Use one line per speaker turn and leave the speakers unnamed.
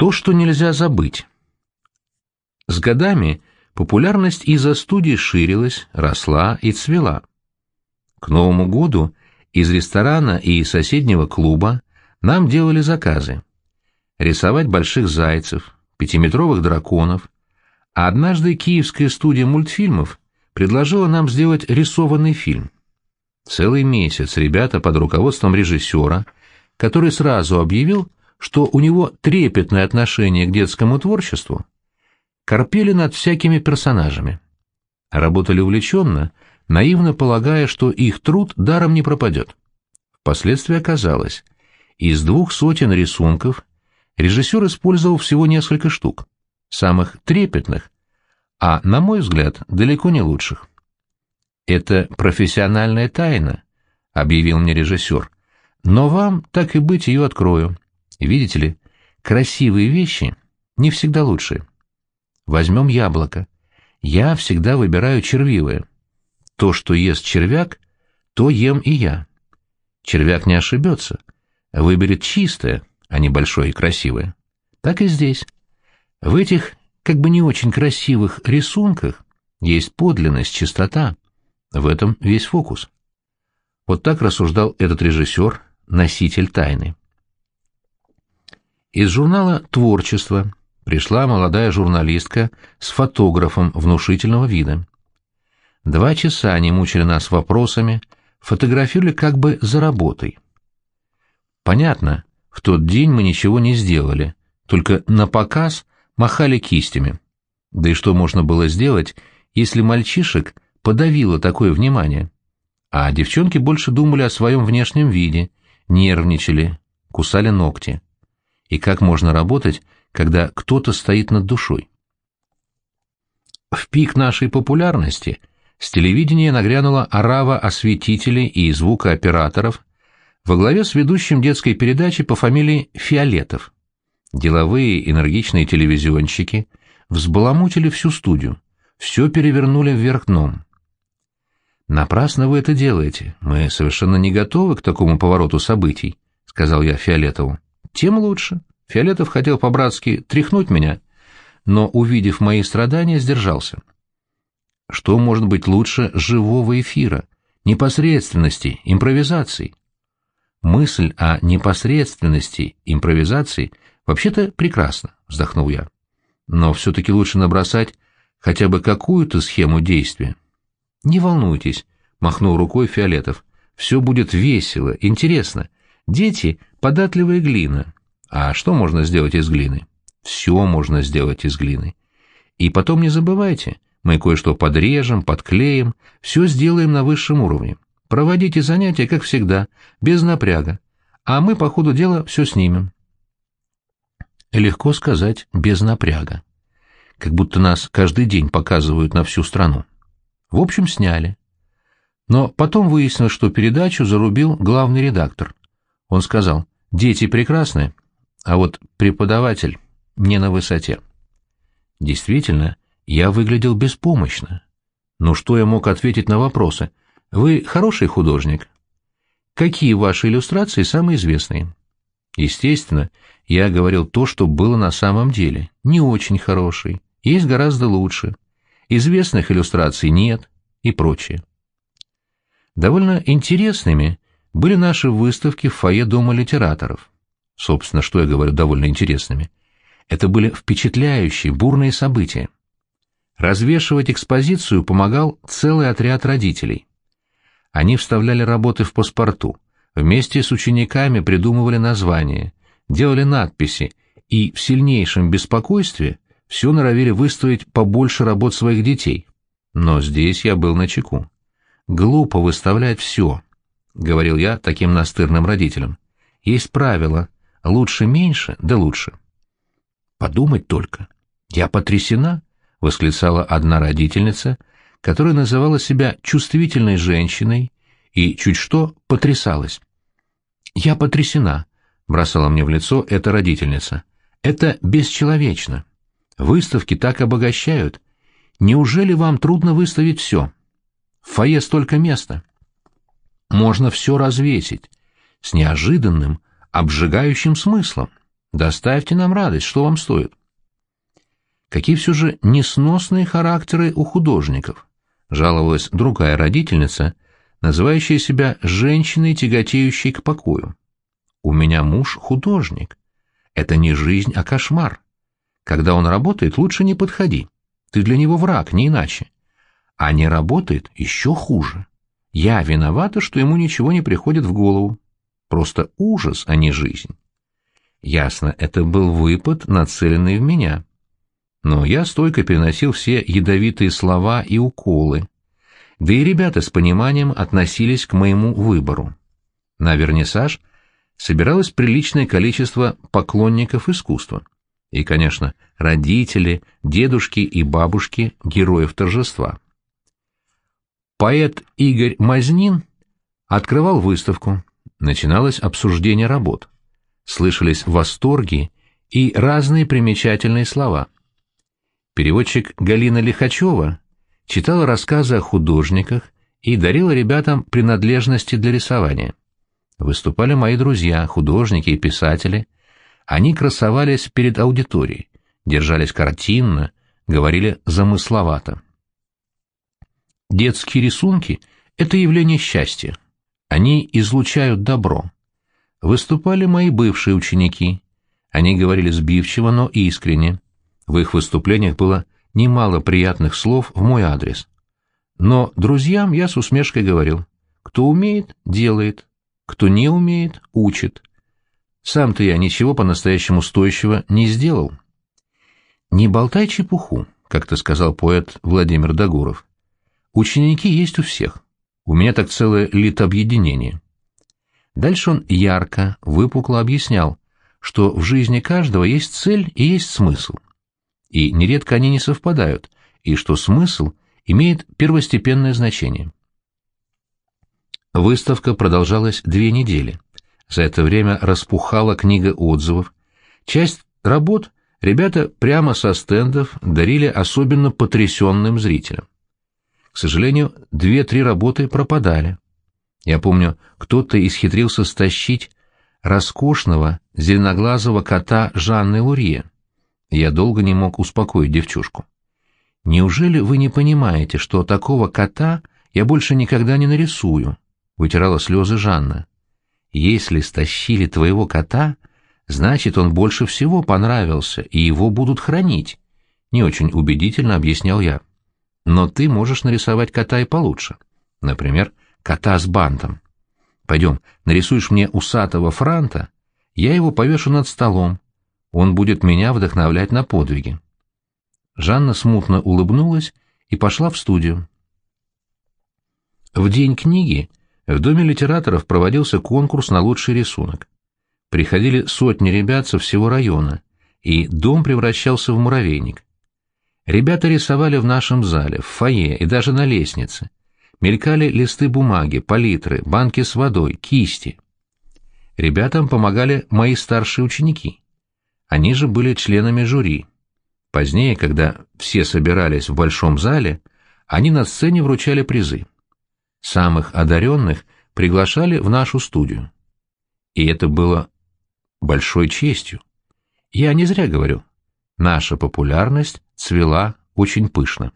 То, что нельзя забыть. С годами популярность из-за студии ширилась, росла и цвела. К Новому году из ресторана и соседнего клуба нам делали заказы. Рисовать больших зайцев, пятиметровых драконов, а однажды киевская студия мультфильмов предложила нам сделать рисованный фильм. Целый месяц ребята под руководством режиссера, который сразу объявил, что у него трепетное отношение к детскому творчеству, корпели над всякими персонажами. Работали увлеченно, наивно полагая, что их труд даром не пропадет. Впоследствии оказалось, из двух сотен рисунков режиссер использовал всего несколько штук, самых трепетных, а, на мой взгляд, далеко не лучших. «Это профессиональная тайна», — объявил мне режиссер, — «но вам, так и быть, ее открою. Видите ли, красивые вещи не всегда лучшие. Возьмем яблоко. Я всегда выбираю червивое. То, что ест червяк, то ем и я. Червяк не ошибется, выберет чистое, а не большое и красивое. Так и здесь. В этих, как бы не очень красивых рисунках есть подлинность, чистота. В этом весь фокус. Вот так рассуждал этот режиссер, носитель тайны. Из журнала «Творчество» пришла молодая журналистка с фотографом внушительного вида. Два часа они мучили нас вопросами, фотографировали как бы за работой. Понятно, в тот день мы ничего не сделали, только на показ махали кистями. Да и что можно было сделать, если мальчишек подавило такое внимание? А девчонки больше думали о своем внешнем виде, нервничали, кусали ногти и как можно работать, когда кто-то стоит над душой. В пик нашей популярности с телевидения нагрянула орава осветителей и звукооператоров во главе с ведущим детской передачи по фамилии Фиолетов. Деловые энергичные телевизионщики взбаламутили всю студию, все перевернули вверх дном. «Напрасно вы это делаете, мы совершенно не готовы к такому повороту событий», — сказал я Фиолетову тем лучше. Фиолетов хотел по-братски тряхнуть меня, но, увидев мои страдания, сдержался. Что может быть лучше живого эфира, непосредственности, импровизации? Мысль о непосредственности, импровизации вообще-то прекрасна, вздохнул я. Но все-таки лучше набросать хотя бы какую-то схему действия. Не волнуйтесь, махнул рукой Фиолетов. Все будет весело, интересно. Дети — податливая глина. А что можно сделать из глины? Все можно сделать из глины. И потом не забывайте, мы кое-что подрежем, подклеим, все сделаем на высшем уровне. Проводите занятия, как всегда, без напряга. А мы по ходу дела все снимем. Легко сказать «без напряга». Как будто нас каждый день показывают на всю страну. В общем, сняли. Но потом выяснилось, что передачу зарубил главный редактор. Он сказал, дети прекрасны, а вот преподаватель не на высоте. Действительно, я выглядел беспомощно. Но что я мог ответить на вопросы? Вы хороший художник? Какие ваши иллюстрации самые известные? Естественно, я говорил то, что было на самом деле. Не очень хороший, есть гораздо лучше. Известных иллюстраций нет и прочее. Довольно интересными были наши выставки в фойе Дома литераторов. Собственно, что я говорю, довольно интересными. Это были впечатляющие, бурные события. Развешивать экспозицию помогал целый отряд родителей. Они вставляли работы в паспорту, вместе с учениками придумывали названия, делали надписи и в сильнейшем беспокойстве все норовили выставить побольше работ своих детей. Но здесь я был на чеку. Глупо выставлять все, — говорил я таким настырным родителям. «Есть правило. Лучше меньше, да лучше». «Подумать только. Я потрясена», — восклицала одна родительница, которая называла себя чувствительной женщиной и чуть что потрясалась. «Я потрясена», — бросала мне в лицо эта родительница. «Это бесчеловечно. Выставки так обогащают. Неужели вам трудно выставить все? В фойе столько места» можно все развесить с неожиданным, обжигающим смыслом. Доставьте нам радость, что вам стоит. Какие все же несносные характеры у художников, жаловалась другая родительница, называющая себя женщиной, тяготеющей к покою. У меня муж художник. Это не жизнь, а кошмар. Когда он работает, лучше не подходи. Ты для него враг, не иначе. А не работает еще хуже. Я виновата, что ему ничего не приходит в голову. Просто ужас, а не жизнь. Ясно, это был выпад, нацеленный в меня. Но я стойко переносил все ядовитые слова и уколы. Да и ребята с пониманием относились к моему выбору. На вернисаж собиралось приличное количество поклонников искусства. И, конечно, родители, дедушки и бабушки героев торжества. Поэт Игорь Мазнин открывал выставку. Начиналось обсуждение работ. Слышались восторги и разные примечательные слова. Переводчик Галина Лихачева читала рассказы о художниках и дарила ребятам принадлежности для рисования. Выступали мои друзья, художники и писатели. Они красовались перед аудиторией, держались картинно, говорили замысловато. Детские рисунки — это явление счастья. Они излучают добро. Выступали мои бывшие ученики. Они говорили сбивчиво, но искренне. В их выступлениях было немало приятных слов в мой адрес. Но друзьям я с усмешкой говорил, кто умеет — делает, кто не умеет — учит. Сам-то я ничего по-настоящему стоящего не сделал. «Не болтай чепуху», — как-то сказал поэт Владимир Дагуров. Ученики есть у всех. У меня так целое литобъединение. Дальше он ярко, выпукло объяснял, что в жизни каждого есть цель и есть смысл. И нередко они не совпадают, и что смысл имеет первостепенное значение. Выставка продолжалась две недели. За это время распухала книга отзывов. Часть работ ребята прямо со стендов дарили особенно потрясенным зрителям. К сожалению, две-три работы пропадали. Я помню, кто-то исхитрился стащить роскошного зеленоглазого кота Жанны Лурье. Я долго не мог успокоить девчушку. «Неужели вы не понимаете, что такого кота я больше никогда не нарисую?» — вытирала слезы Жанна. «Если стащили твоего кота, значит, он больше всего понравился, и его будут хранить», — не очень убедительно объяснял я. Но ты можешь нарисовать кота и получше. Например, кота с бантом. Пойдем, нарисуешь мне усатого франта, я его повешу над столом. Он будет меня вдохновлять на подвиги. Жанна смутно улыбнулась и пошла в студию. В день книги в Доме литераторов проводился конкурс на лучший рисунок. Приходили сотни ребят со всего района, и дом превращался в муравейник. Ребята рисовали в нашем зале, в фойе и даже на лестнице. Мелькали листы бумаги, палитры, банки с водой, кисти. Ребятам помогали мои старшие ученики. Они же были членами жюри. Позднее, когда все собирались в большом зале, они на сцене вручали призы. Самых одаренных приглашали в нашу студию. И это было большой честью. Я не зря говорю, наша популярность цвела очень пышно.